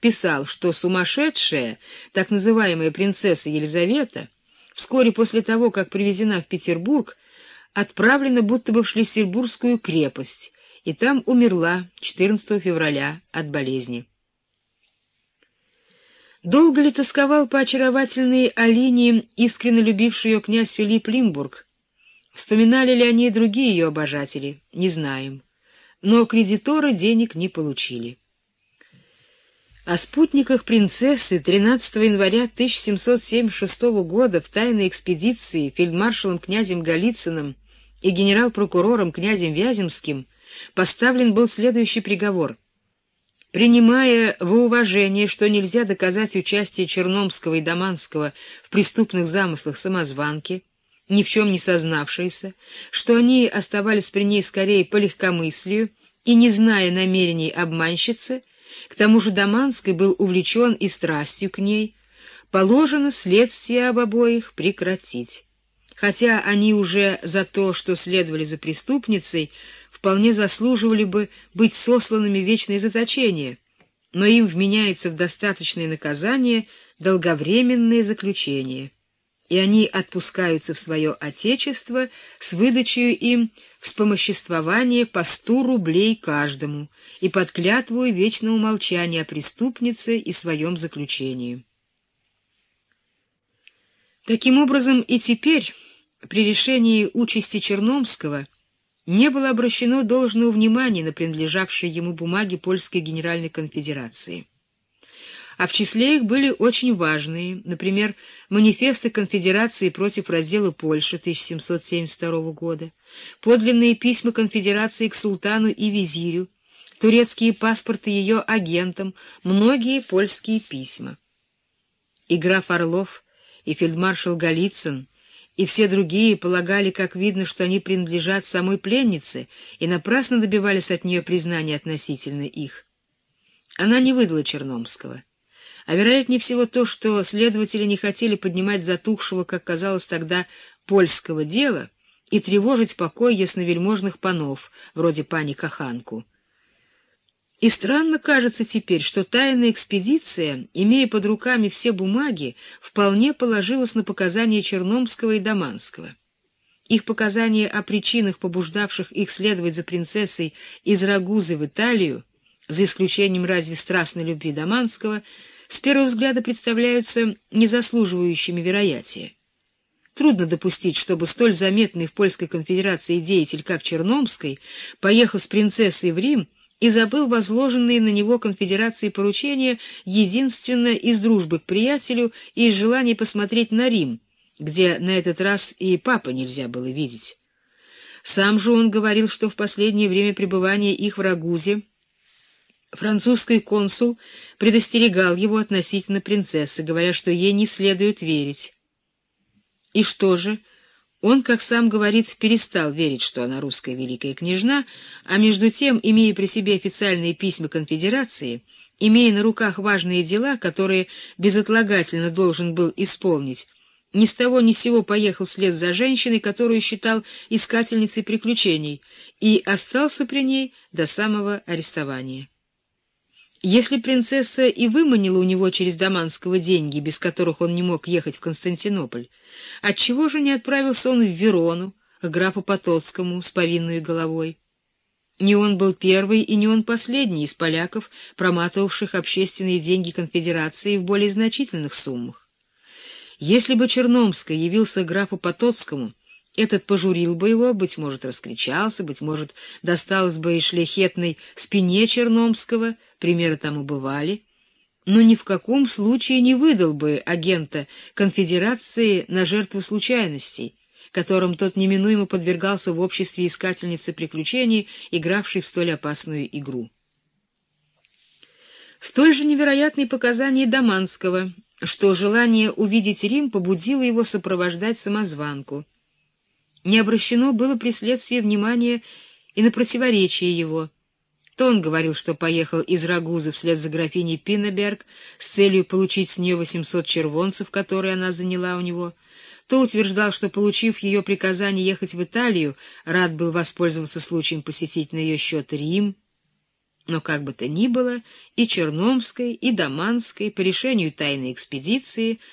писал, что сумасшедшая, так называемая принцесса Елизавета, вскоре после того, как привезена в Петербург, отправлена будто бы в Шлиссельбургскую крепость, и там умерла 14 февраля от болезни. Долго ли тосковал по очаровательной Алине, искренне любивший ее князь Филипп Лимбург? Вспоминали ли они другие ее обожатели? Не знаем. Но кредиторы денег не получили. О спутниках принцессы 13 января 1776 года в тайной экспедиции фельдмаршалом князем Голицыным и генерал-прокурором князем Вяземским поставлен был следующий приговор — Принимая в уважение, что нельзя доказать участие Черномского и Даманского в преступных замыслах самозванки, ни в чем не сознавшиеся, что они оставались при ней скорее по легкомыслию и не зная намерений обманщицы, к тому же Даманский был увлечен и страстью к ней, положено следствие об обоих прекратить. Хотя они уже за то, что следовали за преступницей, вполне заслуживали бы быть сосланными в вечное заточение, но им вменяется в достаточное наказание долговременное заключение, и они отпускаются в свое отечество с выдачей им вспомоществования по сто рублей каждому и под клятву вечного молчания о преступнице и своем заключении. Таким образом, и теперь, при решении участи Черномского, не было обращено должного внимания на принадлежавшие ему бумаги Польской Генеральной Конфедерации. А в числе их были очень важные, например, манифесты Конфедерации против раздела Польши 1772 года, подлинные письма Конфедерации к султану и визирю, турецкие паспорты ее агентам, многие польские письма. И граф Орлов, и фельдмаршал Голицын — и все другие полагали, как видно, что они принадлежат самой пленнице, и напрасно добивались от нее признания относительно их. Она не выдала Черномского. А вероятнее всего то, что следователи не хотели поднимать затухшего, как казалось тогда, польского дела и тревожить покой ясновельможных панов, вроде пани Каханку. И странно кажется теперь, что тайная экспедиция, имея под руками все бумаги, вполне положилась на показания Черномского и Даманского. Их показания о причинах, побуждавших их следовать за принцессой из Рагузы в Италию, за исключением разве страстной любви Даманского, с первого взгляда представляются незаслуживающими вероятия. Трудно допустить, чтобы столь заметный в Польской конфедерации деятель, как Черномский, поехал с принцессой в Рим и забыл возложенные на него конфедерации поручения единственно из дружбы к приятелю и из желания посмотреть на Рим, где на этот раз и папа нельзя было видеть. Сам же он говорил, что в последнее время пребывания их в Рагузе французский консул предостерегал его относительно принцессы, говоря, что ей не следует верить. И что же, он, как сам говорит, перестал верить, что она русская великая княжна, а между тем, имея при себе официальные письма конфедерации, имея на руках важные дела, которые безотлагательно должен был исполнить, ни с того ни с сего поехал вслед за женщиной, которую считал искательницей приключений, и остался при ней до самого арестования. Если принцесса и выманила у него через Даманского деньги, без которых он не мог ехать в Константинополь, отчего же не отправился он в Верону, к графу Потоцкому с повинной головой? Не он был первый и не он последний из поляков, проматывавших общественные деньги конфедерации в более значительных суммах. Если бы Черномский явился графу Потоцкому, этот пожурил бы его, быть может, раскричался, быть может, досталось бы и шляхетной спине Черномского — примеры тому бывали, но ни в каком случае не выдал бы агента конфедерации на жертву случайностей, которым тот неминуемо подвергался в обществе искательницы приключений, игравшей в столь опасную игру. Столь же невероятные показания Даманского, что желание увидеть Рим побудило его сопровождать самозванку. Не обращено было при следствии внимания и на противоречие его — то он говорил, что поехал из Рагузы вслед за графиней Пиннеберг с целью получить с нее 800 червонцев, которые она заняла у него, то утверждал, что, получив ее приказание ехать в Италию, рад был воспользоваться случаем посетить на ее счет Рим. Но как бы то ни было, и Черномской, и Даманской по решению тайной экспедиции